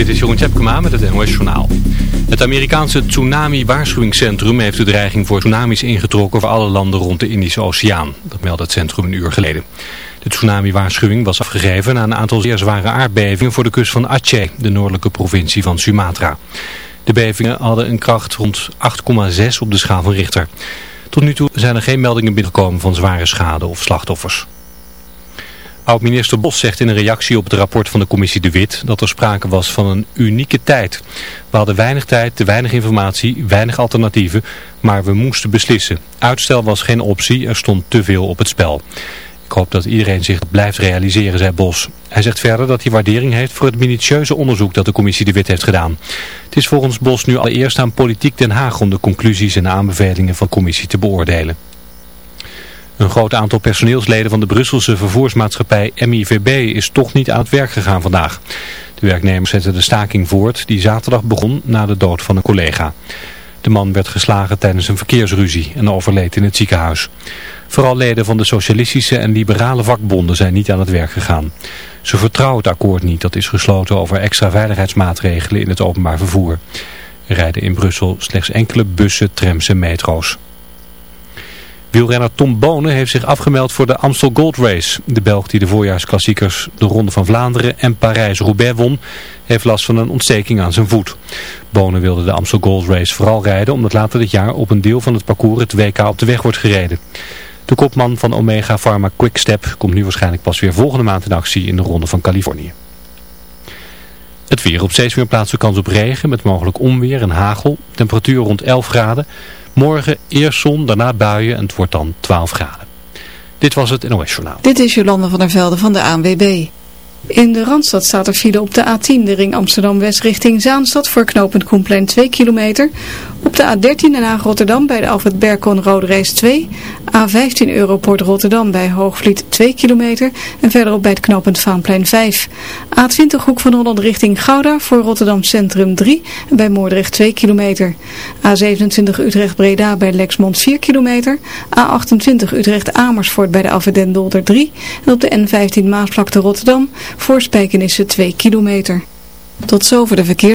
Dit is Jeroen Tjepkema met het NOS Journaal. Het Amerikaanse tsunami-waarschuwingscentrum heeft de dreiging voor tsunamis ingetrokken voor alle landen rond de Indische Oceaan. Dat meldde het centrum een uur geleden. De tsunami-waarschuwing was afgegeven na een aantal zeer zware aardbevingen voor de kust van Aceh, de noordelijke provincie van Sumatra. De bevingen hadden een kracht rond 8,6 op de schaal van Richter. Tot nu toe zijn er geen meldingen binnengekomen van zware schade of slachtoffers. Oud-minister Bos zegt in een reactie op het rapport van de commissie De Wit dat er sprake was van een unieke tijd. We hadden weinig tijd, te weinig informatie, weinig alternatieven, maar we moesten beslissen. Uitstel was geen optie, er stond te veel op het spel. Ik hoop dat iedereen zich blijft realiseren, zei Bos. Hij zegt verder dat hij waardering heeft voor het minutieuze onderzoek dat de commissie De Wit heeft gedaan. Het is volgens Bos nu allereerst aan Politiek Den Haag om de conclusies en aanbevelingen van de commissie te beoordelen. Een groot aantal personeelsleden van de Brusselse vervoersmaatschappij MIVB is toch niet aan het werk gegaan vandaag. De werknemers zetten de staking voort die zaterdag begon na de dood van een collega. De man werd geslagen tijdens een verkeersruzie en overleed in het ziekenhuis. Vooral leden van de socialistische en liberale vakbonden zijn niet aan het werk gegaan. Ze vertrouwen het akkoord niet dat is gesloten over extra veiligheidsmaatregelen in het openbaar vervoer. Er rijden in Brussel slechts enkele bussen, trams en metro's. Wielrenner Tom Bonen heeft zich afgemeld voor de Amstel Gold Race. De Belg die de voorjaarsklassiekers de Ronde van Vlaanderen en Parijs-Roubaix won, heeft last van een ontsteking aan zijn voet. Bonen wilde de Amstel Gold Race vooral rijden omdat later dit jaar op een deel van het parcours het WK op de weg wordt gereden. De kopman van Omega Pharma Quickstep komt nu waarschijnlijk pas weer volgende maand in actie in de Ronde van Californië. Het weer op steeds meer plaatsen kans op regen met mogelijk onweer en hagel. Temperatuur rond 11 graden. Morgen eerst zon, daarna buien en het wordt dan 12 graden. Dit was het NOS Journaal. Dit is Jolanda van der Velde van de ANWB. In de Randstad staat er file op de A10, de ring Amsterdam-West richting Zaanstad voor knooppunt Koenplein 2 kilometer. Op de A13 Den Haag Rotterdam bij de Alfred Berkon Rode Reis 2. A15 Europort Rotterdam bij Hoogvliet 2 kilometer. En verderop bij het knooppunt Vaanplein 5. A20 Hoek van Holland richting Gouda voor Rotterdam Centrum 3. En bij Moordrecht 2 kilometer. A27 Utrecht Breda bij Lexmond 4 kilometer. A28 Utrecht Amersfoort bij de Alfred Dolder 3. En op de N15 Maasvlakte Rotterdam voor Spijkenissen 2 kilometer. Tot zover de verkeer.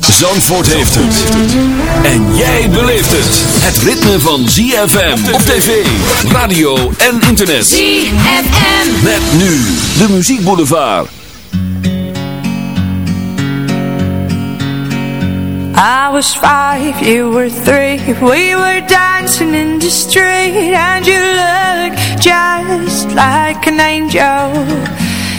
Zandvoort heeft het. En jij beleeft het. Het ritme van ZFM op tv, radio en internet. ZFM. Met nu de muziekboulevard. I was five, you were three We were dancing in the street And you looked just like an angel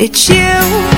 it's you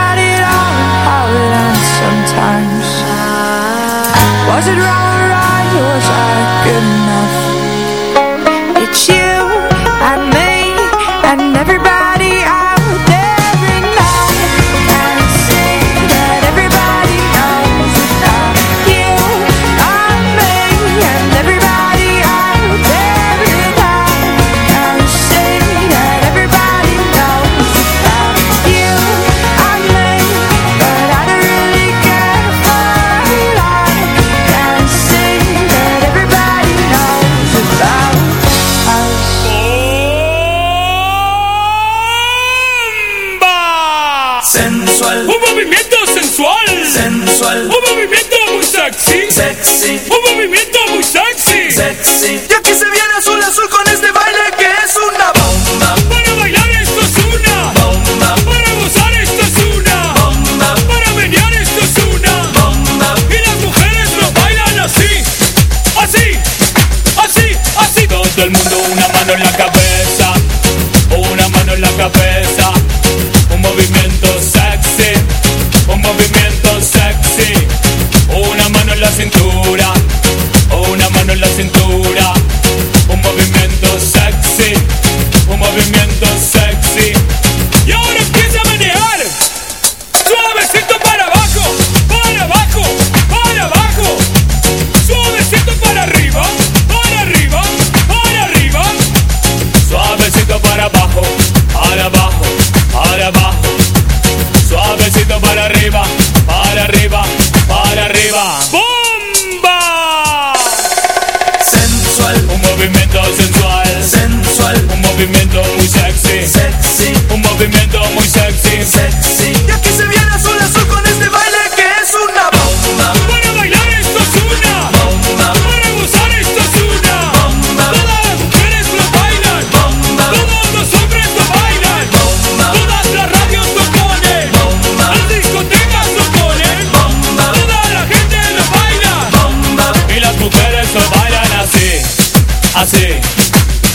Was it right?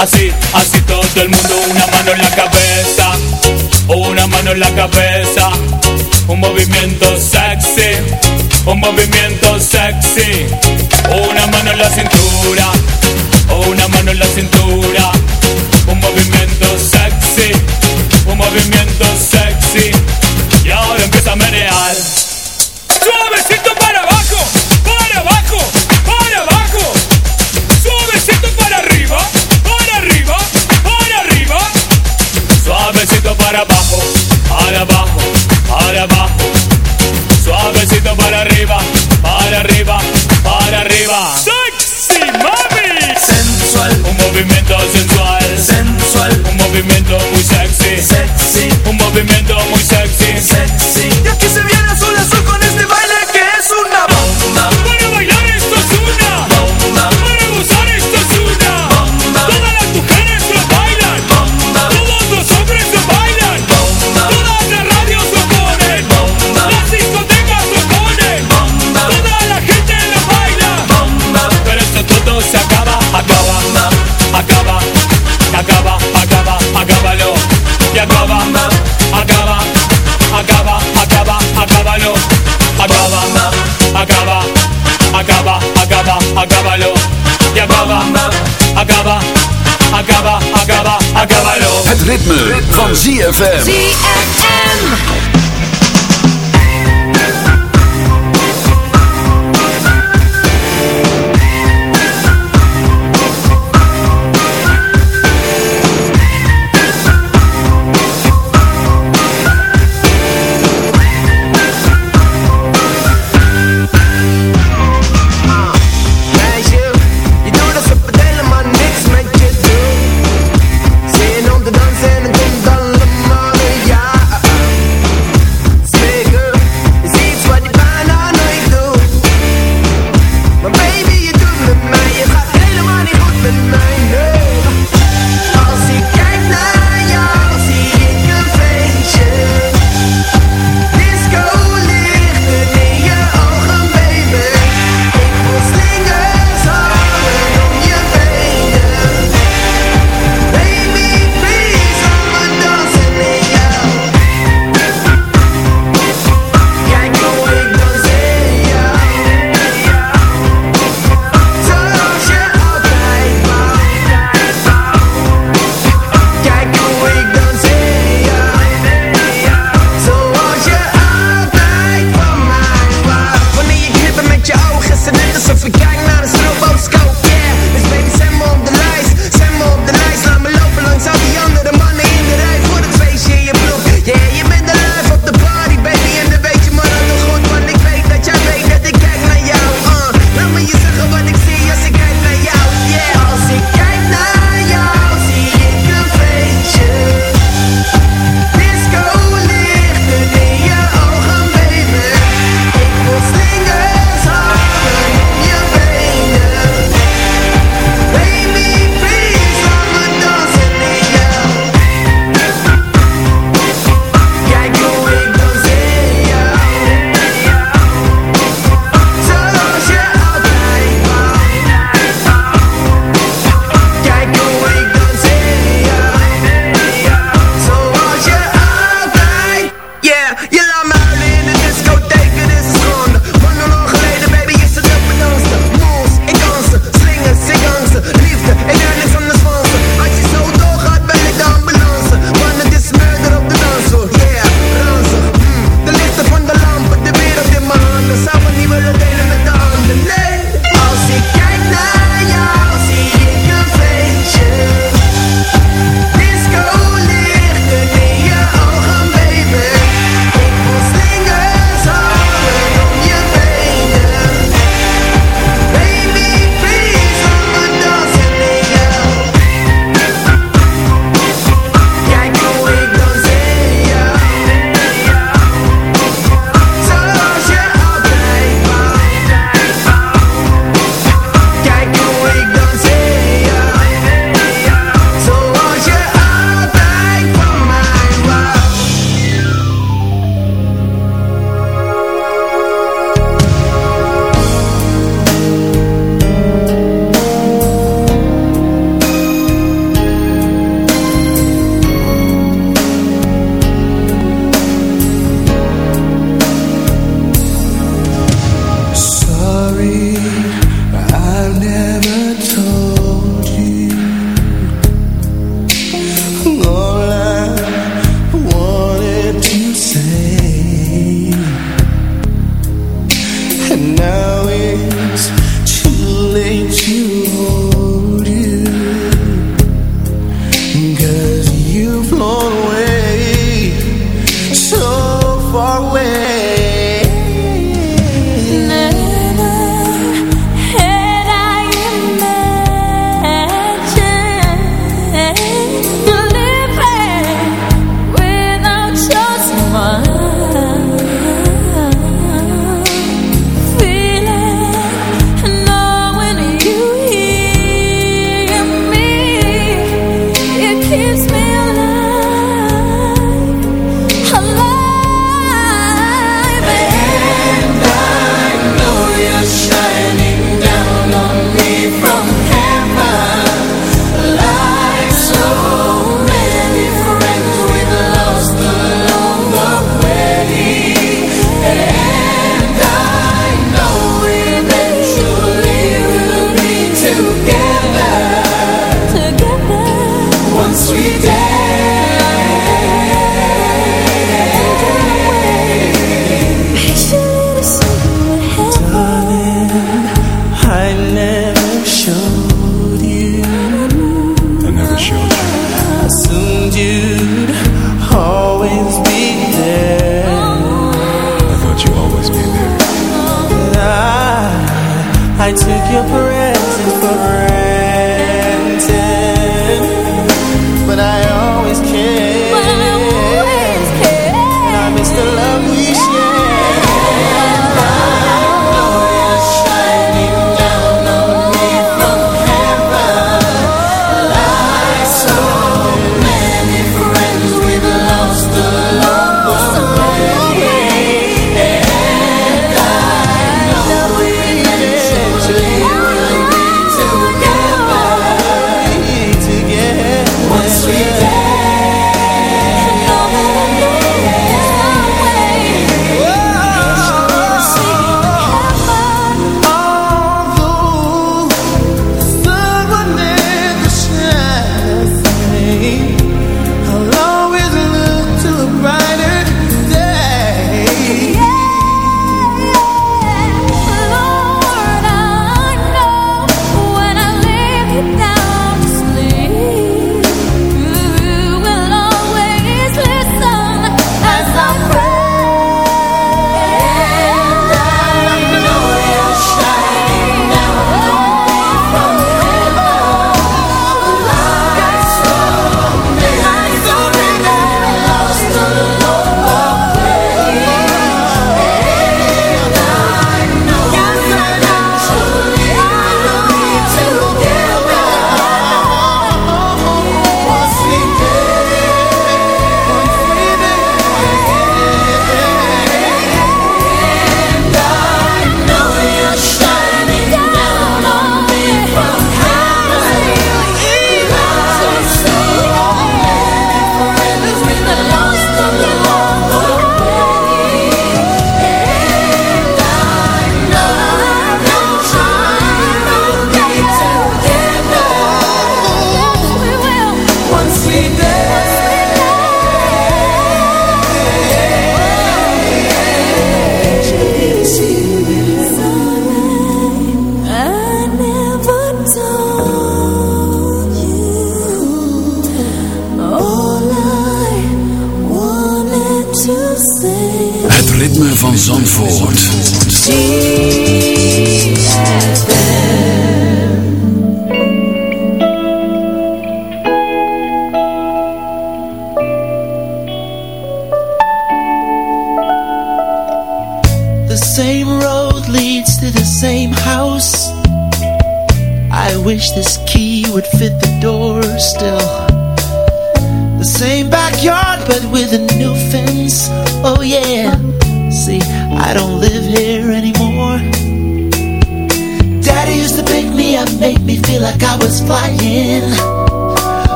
así, así todo el mundo Una mano en la cabeza, una mano en la cabeza. Un movimiento sexy, un movimiento sexy. Una mano en la cintura, una mano en la cintura. ZFM.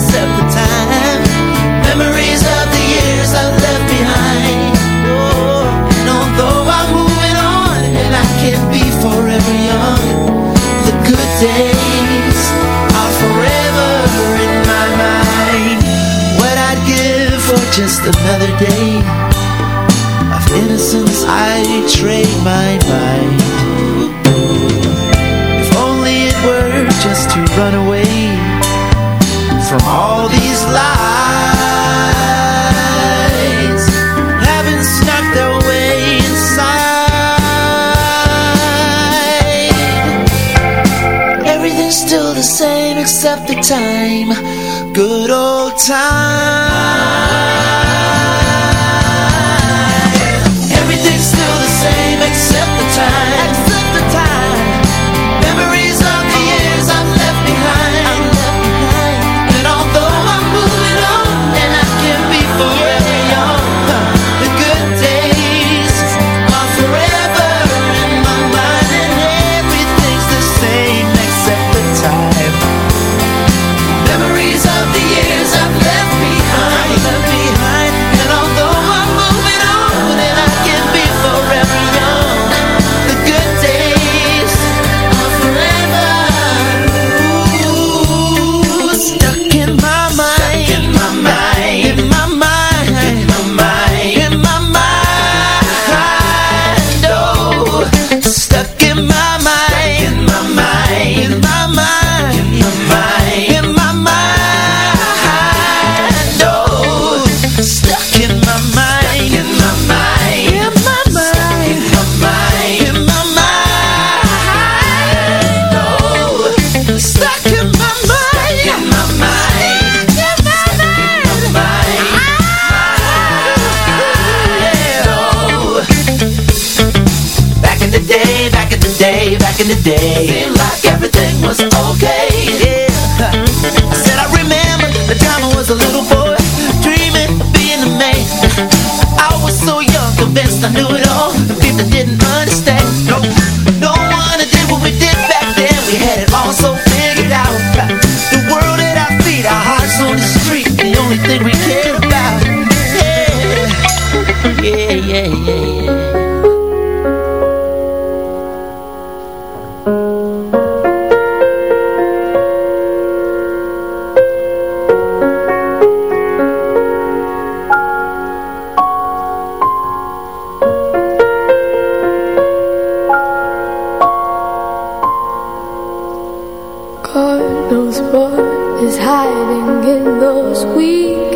the time. Memories of the years I left behind. Oh, and although I'm moving on and I can't be forever young, the good days are forever in my mind. What I'd give for just another day of innocence, I trade my mind. If only it were just to run away from all these lies Haven't snuck their way inside. Everything's still the same except the time. Good old